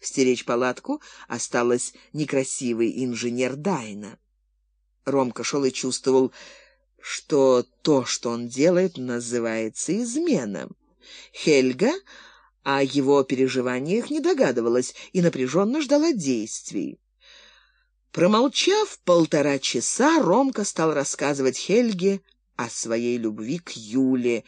Стеречь палатку осталась некрасивый инженер Дайна. Ромка шел и чувствовал, что то, что он делает, называется измена. Хельга о его переживаниях не догадывалась и напряженно ждала действий. Промолчав полтора часа, Ромка стал рассказывать Хельге о своей любви к Юле,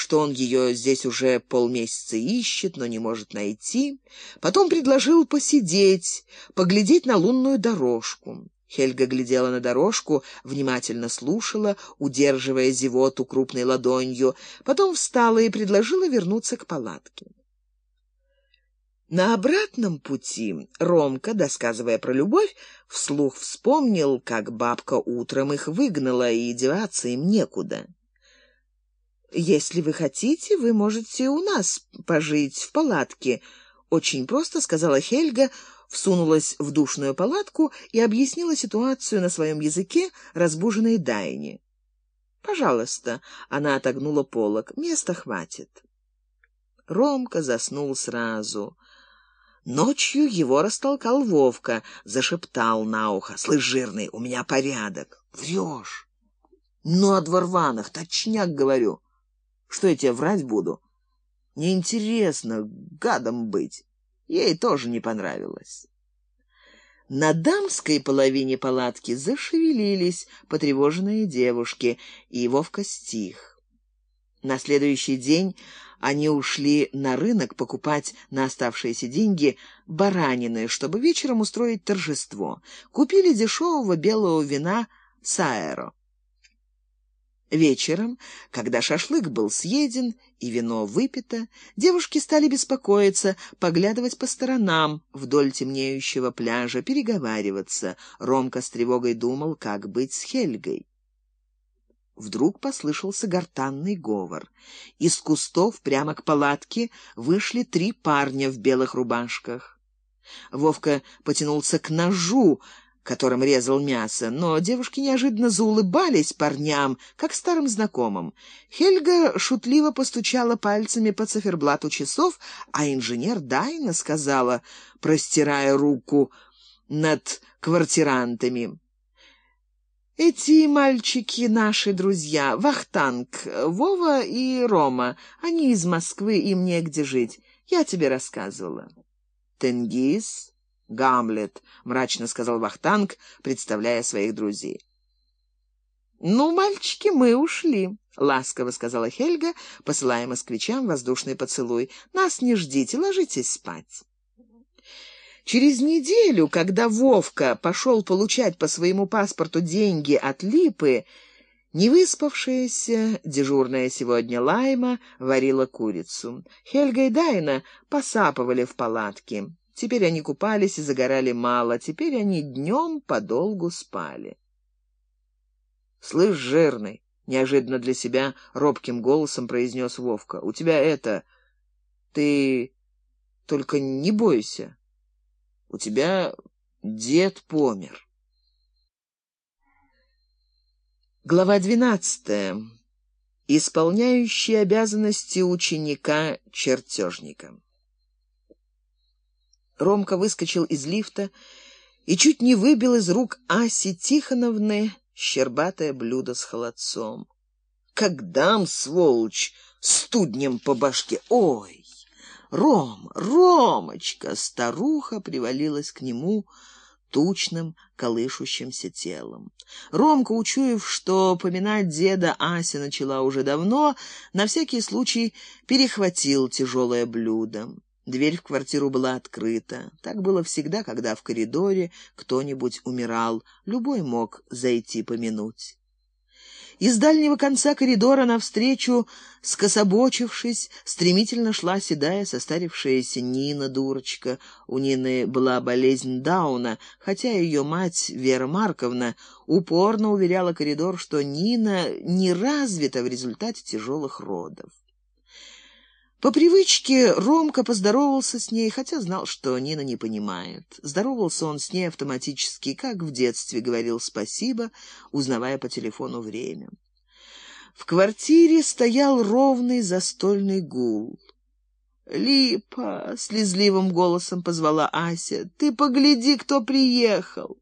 что он ее здесь уже полмесяца ищет, но не может найти. Потом предложил посидеть, поглядеть на лунную дорожку. Хельга глядела на дорожку, внимательно слушала, удерживая зевоту крупной ладонью, потом встала и предложила вернуться к палатке. На обратном пути Ромка, досказывая про любовь, вслух вспомнил, как бабка утром их выгнала, и деваться им некуда. «Если вы хотите, вы можете у нас пожить в палатке», — очень просто сказала Хельга, всунулась в душную палатку и объяснила ситуацию на своем языке разбуженной Дайне. «Пожалуйста», — она отогнула полок, — «места хватит». Ромка заснул сразу — Ночью его растолкал Вовка, зашептал на ухо. «Слышь, жирный, у меня порядок». «Врешь». «Ну, от ворваных, точняк говорю. Что я тебе врать буду?» «Неинтересно гадом быть. Ей тоже не понравилось». На дамской половине палатки зашевелились потревоженные девушки, и Вовка стих. На следующий день они ушли на рынок покупать на оставшиеся деньги баранины, чтобы вечером устроить торжество. Купили дешевого белого вина «Саэро». Вечером, когда шашлык был съеден и вино выпито, девушки стали беспокоиться, поглядывать по сторонам вдоль темнеющего пляжа, переговариваться. Ромка с тревогой думал, как быть с Хельгой. Вдруг послышался гортанный говор. Из кустов прямо к палатке вышли три парня в белых рубашках. Вовка потянулся к ножу, которым резал мясо, но девушки неожиданно заулыбались парням, как старым знакомым. Хельга шутливо постучала пальцами по циферблату часов, а инженер Дайна сказала, простирая руку над квартирантами. Эти мальчики наши друзья, Вахтанг, Вова и Рома. Они из Москвы, им негде жить. Я тебе рассказывала. Тенгиз, Гамлет, мрачно сказал Вахтанг, представляя своих друзей. Ну, мальчики, мы ушли, ласково сказала Хельга, посылая москвичам воздушный поцелуй. Нас не ждите, ложитесь спать. Через неделю, когда Вовка пошел получать по своему паспорту деньги от Липы, невыспавшаяся дежурная сегодня Лайма варила курицу. Хельга и Дайна посапывали в палатке. Теперь они купались и загорали мало, теперь они днем подолгу спали. «Слышь, жирный!» — неожиданно для себя робким голосом произнес Вовка. «У тебя это... Ты только не бойся!» У тебя дед помер. Глава двенадцатая. Исполняющий обязанности ученика-чертежника. Ромка выскочил из лифта и чуть не выбил из рук Аси Тихоновны щербатое блюдо с холодцом. «Как дам, сволочь, студнем по башке! Ой!» Ром, Ромочка, старуха привалилась к нему тучным, колышущимся телом. Ромка, учуяв, что поминать деда Ася начала уже давно, на всякий случай перехватил тяжелое блюдо. Дверь в квартиру была открыта. Так было всегда, когда в коридоре кто-нибудь умирал. Любой мог зайти помянуть. Из дальнего конца коридора навстречу, скособочившись, стремительно шла седая состарившаяся Нина, дурочка. У Нины была болезнь Дауна, хотя ее мать, Вера Марковна, упорно уверяла коридор, что Нина не развита в результате тяжелых родов. По привычке Ромка поздоровался с ней, хотя знал, что Нина не понимает. Здоровался он с ней автоматически, как в детстве говорил спасибо, узнавая по телефону время. В квартире стоял ровный застольный гул. Липа, слезливым голосом позвала Ася. Ты погляди, кто приехал.